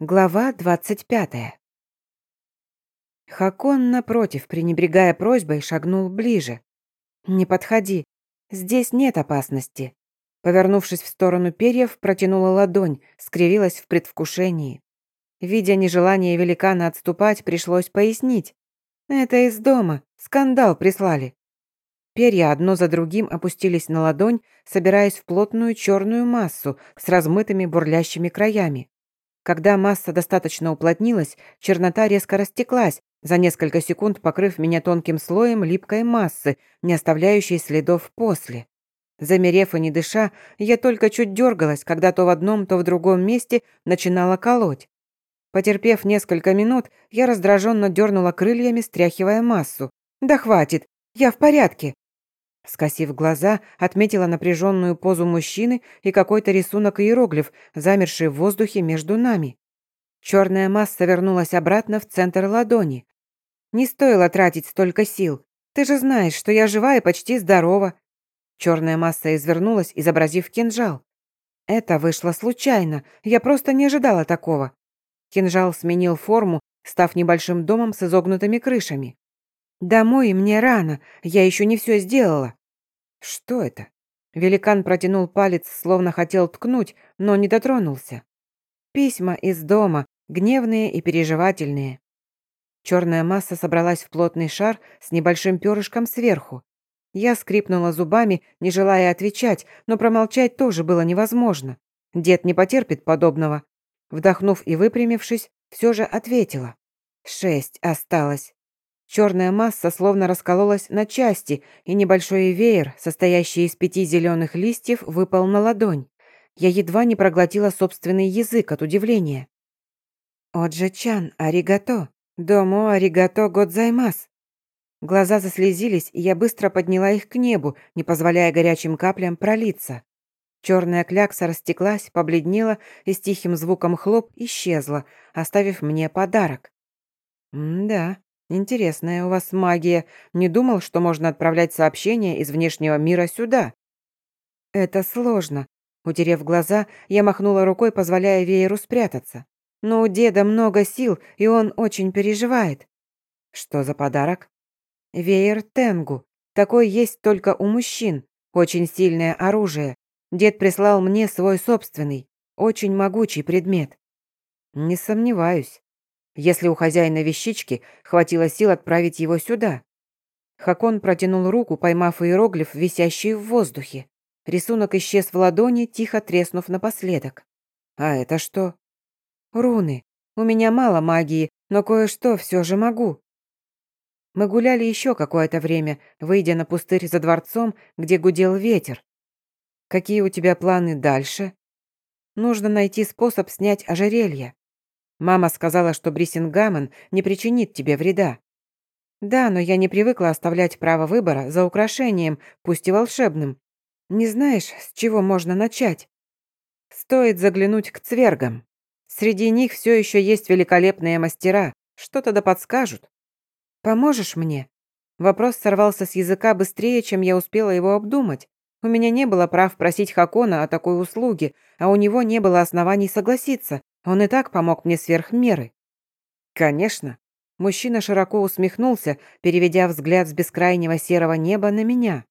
Глава двадцать пятая. Хакон, напротив, пренебрегая просьбой, шагнул ближе. «Не подходи. Здесь нет опасности». Повернувшись в сторону перьев, протянула ладонь, скривилась в предвкушении. Видя нежелание великана отступать, пришлось пояснить. «Это из дома. Скандал прислали». Перья одно за другим опустились на ладонь, собираясь в плотную черную массу с размытыми бурлящими краями. Когда масса достаточно уплотнилась, чернота резко растеклась, за несколько секунд покрыв меня тонким слоем липкой массы, не оставляющей следов после. Замерев и не дыша, я только чуть дергалась, когда то в одном, то в другом месте начинала колоть. Потерпев несколько минут, я раздраженно дернула крыльями, стряхивая массу. «Да хватит! Я в порядке!» Скосив глаза, отметила напряженную позу мужчины и какой-то рисунок иероглиф, замерший в воздухе между нами. Черная масса вернулась обратно в центр ладони. Не стоило тратить столько сил. Ты же знаешь, что я жива и почти здорова. Черная масса извернулась, изобразив кинжал. Это вышло случайно. Я просто не ожидала такого. Кинжал сменил форму, став небольшим домом с изогнутыми крышами. «Домой мне рано, я еще не все сделала». «Что это?» Великан протянул палец, словно хотел ткнуть, но не дотронулся. «Письма из дома, гневные и переживательные». Черная масса собралась в плотный шар с небольшим перышком сверху. Я скрипнула зубами, не желая отвечать, но промолчать тоже было невозможно. Дед не потерпит подобного. Вдохнув и выпрямившись, все же ответила. Шесть осталось. Черная масса словно раскололась на части, и небольшой веер, состоящий из пяти зеленых листьев, выпал на ладонь. Я едва не проглотила собственный язык от удивления. «Оджи-чан, аригато. Дому аригато годзаймас». Глаза заслезились, и я быстро подняла их к небу, не позволяя горячим каплям пролиться. Черная клякса растеклась, побледнела и с тихим звуком хлоп исчезла, оставив мне подарок. «М-да, Интересная у вас магия. Не думал, что можно отправлять сообщения из внешнего мира сюда. Это сложно. Утерев глаза, я махнула рукой, позволяя вееру спрятаться. Но у деда много сил, и он очень переживает. Что за подарок? Веер Тенгу. Такой есть только у мужчин. Очень сильное оружие. Дед прислал мне свой собственный, очень могучий предмет. Не сомневаюсь если у хозяина вещички хватило сил отправить его сюда. Хакон протянул руку, поймав иероглиф, висящий в воздухе. Рисунок исчез в ладони, тихо треснув напоследок. «А это что?» «Руны. У меня мало магии, но кое-что все же могу». Мы гуляли еще какое-то время, выйдя на пустырь за дворцом, где гудел ветер. «Какие у тебя планы дальше?» «Нужно найти способ снять ожерелье. Мама сказала, что Бриссингамен не причинит тебе вреда. Да, но я не привыкла оставлять право выбора за украшением, пусть и волшебным. Не знаешь, с чего можно начать? Стоит заглянуть к цвергам. Среди них все еще есть великолепные мастера. Что-то да подскажут. Поможешь мне? Вопрос сорвался с языка быстрее, чем я успела его обдумать. У меня не было прав просить Хакона о такой услуге, а у него не было оснований согласиться, он и так помог мне сверх меры». «Конечно». Мужчина широко усмехнулся, переведя взгляд с бескрайнего серого неба на меня.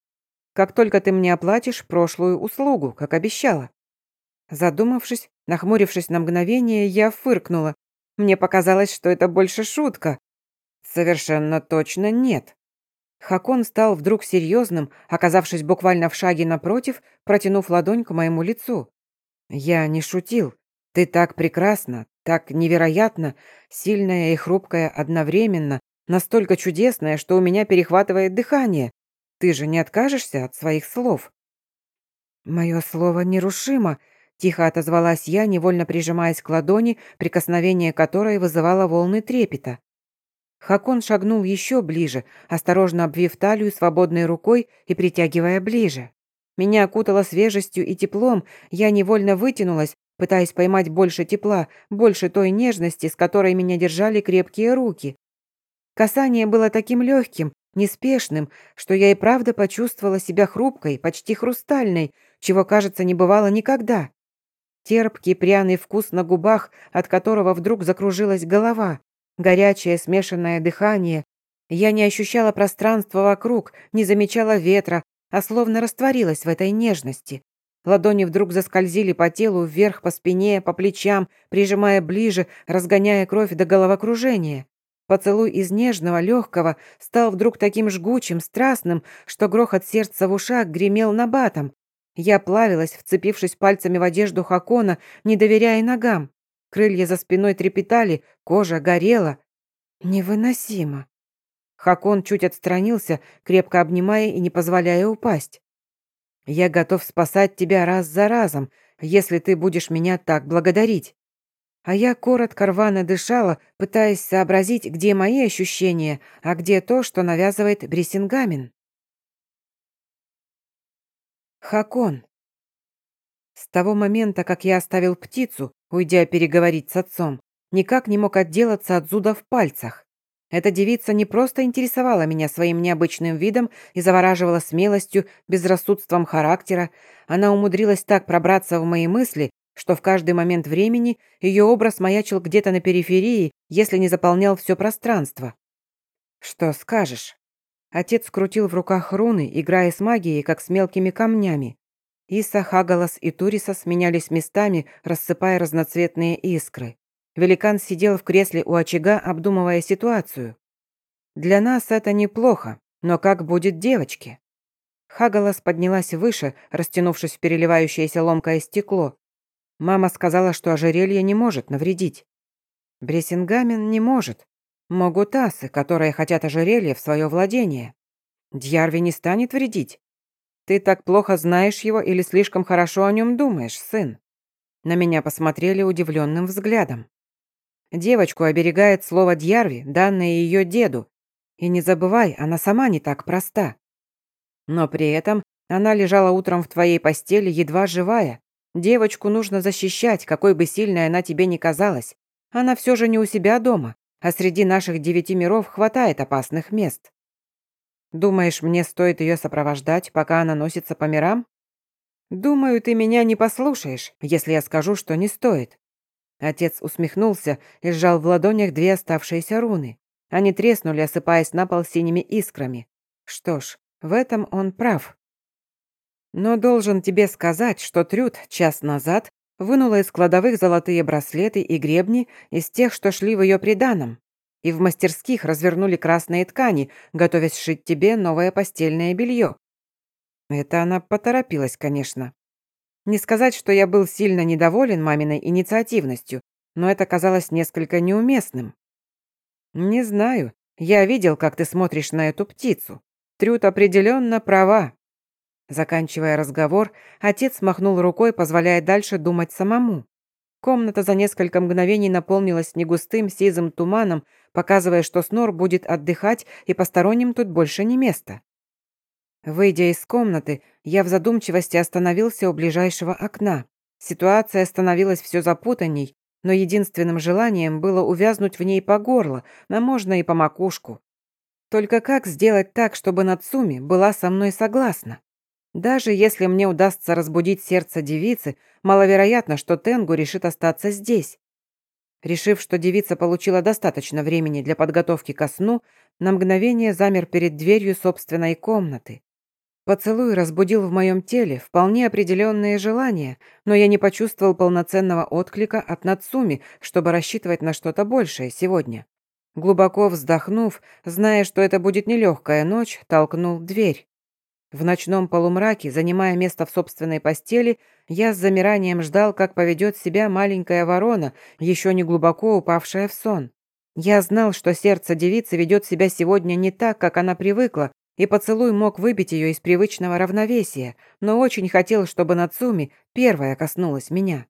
«Как только ты мне оплатишь прошлую услугу, как обещала». Задумавшись, нахмурившись на мгновение, я фыркнула. Мне показалось, что это больше шутка. Совершенно точно нет. Хакон стал вдруг серьезным, оказавшись буквально в шаге напротив, протянув ладонь к моему лицу. Я не шутил. Ты так прекрасна, так невероятно, сильная и хрупкая одновременно, настолько чудесная, что у меня перехватывает дыхание. Ты же не откажешься от своих слов?» «Мое слово нерушимо», — тихо отозвалась я, невольно прижимаясь к ладони, прикосновение которой вызывало волны трепета. Хакон шагнул еще ближе, осторожно обвив талию свободной рукой и притягивая ближе. Меня окутало свежестью и теплом, я невольно вытянулась, пытаясь поймать больше тепла, больше той нежности, с которой меня держали крепкие руки. Касание было таким легким, неспешным, что я и правда почувствовала себя хрупкой, почти хрустальной, чего, кажется, не бывало никогда. Терпкий пряный вкус на губах, от которого вдруг закружилась голова. Горячее смешанное дыхание. Я не ощущала пространства вокруг, не замечала ветра, а словно растворилась в этой нежности. Ладони вдруг заскользили по телу, вверх по спине, по плечам, прижимая ближе, разгоняя кровь до головокружения. Поцелуй из нежного, легкого стал вдруг таким жгучим, страстным, что грохот сердца в ушах гремел набатом. Я плавилась, вцепившись пальцами в одежду Хакона, не доверяя ногам. Крылья за спиной трепетали, кожа горела. Невыносимо. Хакон чуть отстранился, крепко обнимая и не позволяя упасть. «Я готов спасать тебя раз за разом, если ты будешь меня так благодарить». А я коротко рвано дышала, пытаясь сообразить, где мои ощущения, а где то, что навязывает Брисингамин. Хакон. С того момента, как я оставил птицу, уйдя переговорить с отцом, никак не мог отделаться от зуда в пальцах. Эта девица не просто интересовала меня своим необычным видом и завораживала смелостью, безрассудством характера, она умудрилась так пробраться в мои мысли, что в каждый момент времени ее образ маячил где-то на периферии, если не заполнял все пространство. «Что скажешь?» Отец крутил в руках руны, играя с магией, как с мелкими камнями. Иса, Хагалас и Туриса сменялись местами, рассыпая разноцветные искры. Великан сидел в кресле у очага, обдумывая ситуацию. «Для нас это неплохо, но как будет девочке?» Хагалас поднялась выше, растянувшись в переливающееся ломкое стекло. Мама сказала, что ожерелье не может навредить. Бресингамен не может. Могут асы, которые хотят ожерелье в свое владение. Дьярви не станет вредить. Ты так плохо знаешь его или слишком хорошо о нем думаешь, сын?» На меня посмотрели удивленным взглядом. Девочку оберегает слово Дьярви, данное ее деду. И не забывай, она сама не так проста. Но при этом она лежала утром в твоей постели едва живая, Девочку нужно защищать, какой бы сильной она тебе ни казалась. Она все же не у себя дома, а среди наших девяти миров хватает опасных мест. Думаешь, мне стоит ее сопровождать, пока она носится по мирам? Думаю, ты меня не послушаешь, если я скажу, что не стоит. Отец усмехнулся и сжал в ладонях две оставшиеся руны. Они треснули, осыпаясь на пол синими искрами. Что ж, в этом он прав. Но должен тебе сказать, что Трюд час назад вынула из кладовых золотые браслеты и гребни из тех, что шли в ее приданом. И в мастерских развернули красные ткани, готовясь сшить тебе новое постельное белье. Это она поторопилась, конечно. Не сказать, что я был сильно недоволен маминой инициативностью, но это казалось несколько неуместным. Не знаю, я видел, как ты смотришь на эту птицу. Трюд определенно права. Заканчивая разговор, отец махнул рукой, позволяя дальше думать самому. Комната за несколько мгновений наполнилась негустым сизым туманом, показывая, что Снор будет отдыхать, и посторонним тут больше не место. Выйдя из комнаты, я в задумчивости остановился у ближайшего окна. Ситуация становилась все запутанней, но единственным желанием было увязнуть в ней по горло, а можно и по макушку. Только как сделать так, чтобы Нацуми была со мной согласна? Даже если мне удастся разбудить сердце девицы, маловероятно, что Тенгу решит остаться здесь. Решив, что девица получила достаточно времени для подготовки ко сну, на мгновение замер перед дверью собственной комнаты. Поцелуй разбудил в моем теле вполне определенные желания, но я не почувствовал полноценного отклика от Нацуми, чтобы рассчитывать на что-то большее сегодня. Глубоко вздохнув, зная, что это будет нелегкая ночь, толкнул дверь. В ночном полумраке, занимая место в собственной постели, я с замиранием ждал, как поведет себя маленькая ворона, еще не глубоко упавшая в сон. Я знал, что сердце девицы ведет себя сегодня не так, как она привыкла, и поцелуй мог выбить ее из привычного равновесия, но очень хотел, чтобы Нацуми первая коснулась меня.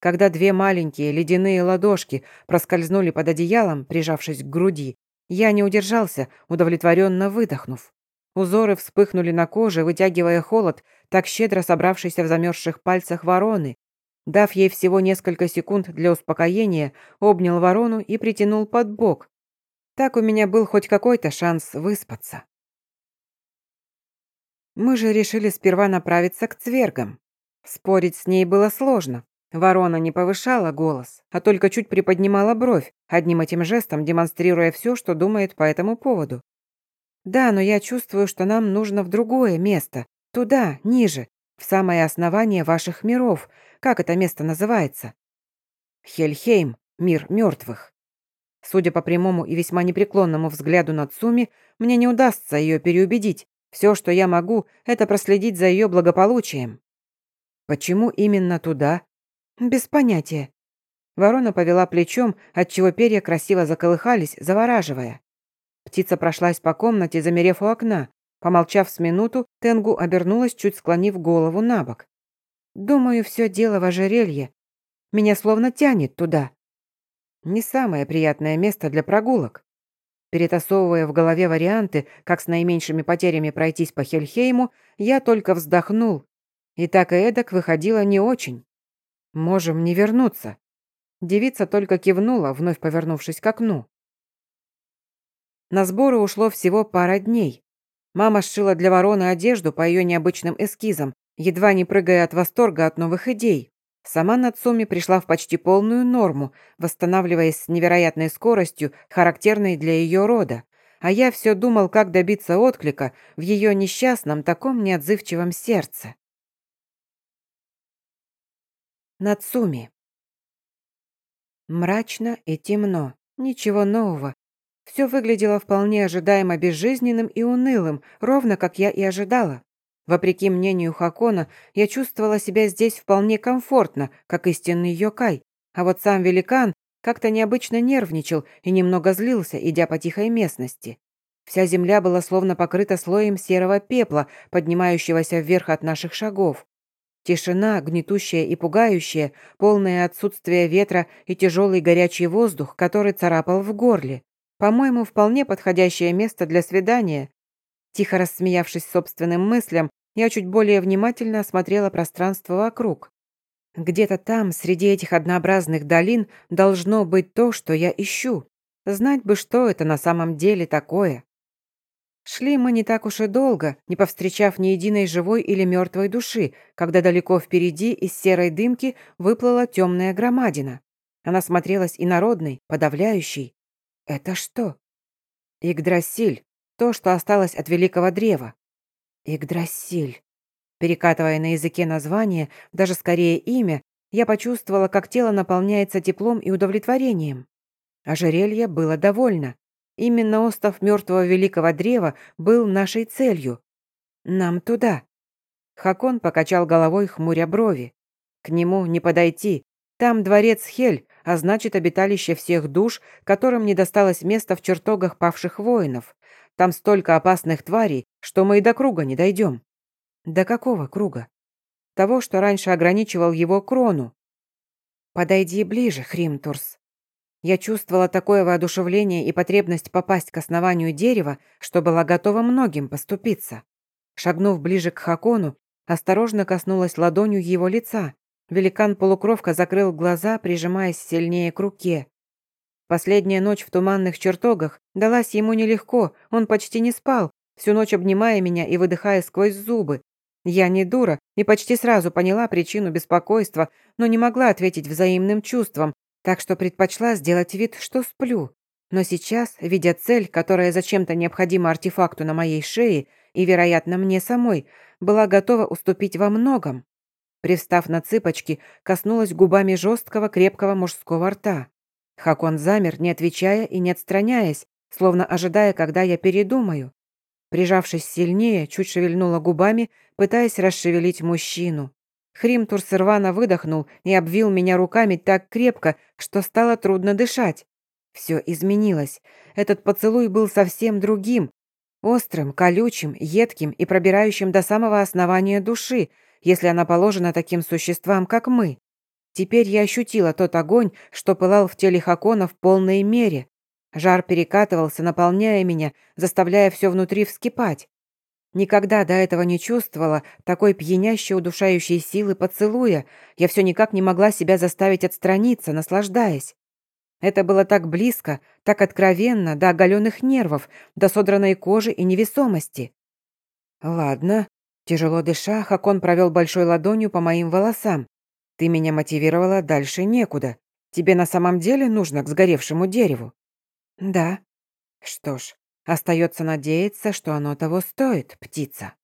Когда две маленькие ледяные ладошки проскользнули под одеялом, прижавшись к груди, я не удержался, удовлетворенно выдохнув. Узоры вспыхнули на коже, вытягивая холод, так щедро собравшийся в замерзших пальцах вороны. Дав ей всего несколько секунд для успокоения, обнял ворону и притянул под бок. Так у меня был хоть какой-то шанс выспаться. Мы же решили сперва направиться к цвергам. Спорить с ней было сложно. Ворона не повышала голос, а только чуть приподнимала бровь, одним этим жестом демонстрируя все, что думает по этому поводу. «Да, но я чувствую, что нам нужно в другое место, туда, ниже, в самое основание ваших миров. Как это место называется?» «Хельхейм, мир мертвых». Судя по прямому и весьма непреклонному взгляду на Цуми, мне не удастся ее переубедить. Все, что я могу, это проследить за ее благополучием. Почему именно туда? Без понятия. Ворона повела плечом, отчего перья красиво заколыхались, завораживая. Птица прошлась по комнате, замерев у окна. Помолчав с минуту, Тенгу обернулась, чуть склонив голову на бок. «Думаю, все дело в ожерелье. Меня словно тянет туда». Не самое приятное место для прогулок. Перетасовывая в голове варианты, как с наименьшими потерями пройтись по Хельхейму, я только вздохнул. И так и эдак выходило не очень. «Можем не вернуться». Девица только кивнула, вновь повернувшись к окну. На сборы ушло всего пара дней. Мама сшила для вороны одежду по ее необычным эскизам, едва не прыгая от восторга от новых идей. Сама Нацуми пришла в почти полную норму, восстанавливаясь с невероятной скоростью, характерной для ее рода. А я все думал, как добиться отклика в ее несчастном, таком неотзывчивом сердце. Нацуми. Мрачно и темно. Ничего нового. Все выглядело вполне ожидаемо безжизненным и унылым, ровно как я и ожидала. Вопреки мнению Хакона, я чувствовала себя здесь вполне комфортно, как истинный йокай, а вот сам великан как-то необычно нервничал и немного злился, идя по тихой местности. Вся земля была словно покрыта слоем серого пепла, поднимающегося вверх от наших шагов. Тишина, гнетущая и пугающая, полное отсутствие ветра и тяжелый горячий воздух, который царапал в горле. По-моему, вполне подходящее место для свидания. Тихо рассмеявшись собственным мыслям, я чуть более внимательно осмотрела пространство вокруг. Где-то там, среди этих однообразных долин, должно быть то, что я ищу. Знать бы, что это на самом деле такое. Шли мы не так уж и долго, не повстречав ни единой живой или мертвой души, когда далеко впереди из серой дымки выплыла темная громадина. Она смотрелась инородной, подавляющей. Это что? Игдрасиль, то, что осталось от великого древа. Игдрасиль. Перекатывая на языке название, даже скорее имя, я почувствовала, как тело наполняется теплом и удовлетворением. Ожерелье было довольно. Именно остов мертвого великого древа был нашей целью. Нам туда. Хакон покачал головой, хмуря брови. К нему не подойти. Там дворец Хель, а значит, обиталище всех душ, которым не досталось места в чертогах павших воинов. Там столько опасных тварей, что мы и до круга не дойдем. До какого круга? Того, что раньше ограничивал его крону. Подойди ближе, Хримтурс. Я чувствовала такое воодушевление и потребность попасть к основанию дерева, что была готова многим поступиться. Шагнув ближе к Хакону, осторожно коснулась ладонью его лица. Великан-полукровка закрыл глаза, прижимаясь сильнее к руке. Последняя ночь в туманных чертогах далась ему нелегко, он почти не спал, всю ночь обнимая меня и выдыхая сквозь зубы. Я не дура и почти сразу поняла причину беспокойства, но не могла ответить взаимным чувством, так что предпочла сделать вид, что сплю. Но сейчас, видя цель, которая зачем-то необходима артефакту на моей шее и, вероятно, мне самой, была готова уступить во многом. Привстав на цыпочки, коснулась губами жесткого крепкого мужского рта. Хакон замер, не отвечая и не отстраняясь, словно ожидая, когда я передумаю. Прижавшись сильнее, чуть шевельнула губами, пытаясь расшевелить мужчину. Хримтур рвано выдохнул и обвил меня руками так крепко, что стало трудно дышать. Все изменилось. Этот поцелуй был совсем другим. Острым, колючим, едким и пробирающим до самого основания души, если она положена таким существам, как мы. Теперь я ощутила тот огонь, что пылал в теле Хакона в полной мере. Жар перекатывался, наполняя меня, заставляя все внутри вскипать. Никогда до этого не чувствовала такой пьянящей удушающей силы поцелуя. Я все никак не могла себя заставить отстраниться, наслаждаясь. Это было так близко, так откровенно, до оголенных нервов, до содранной кожи и невесомости. Ладно. Тяжело дыша, Хакон провел большой ладонью по моим волосам. Ты меня мотивировала дальше некуда. Тебе на самом деле нужно к сгоревшему дереву?» «Да». «Что ж, остается надеяться, что оно того стоит, птица».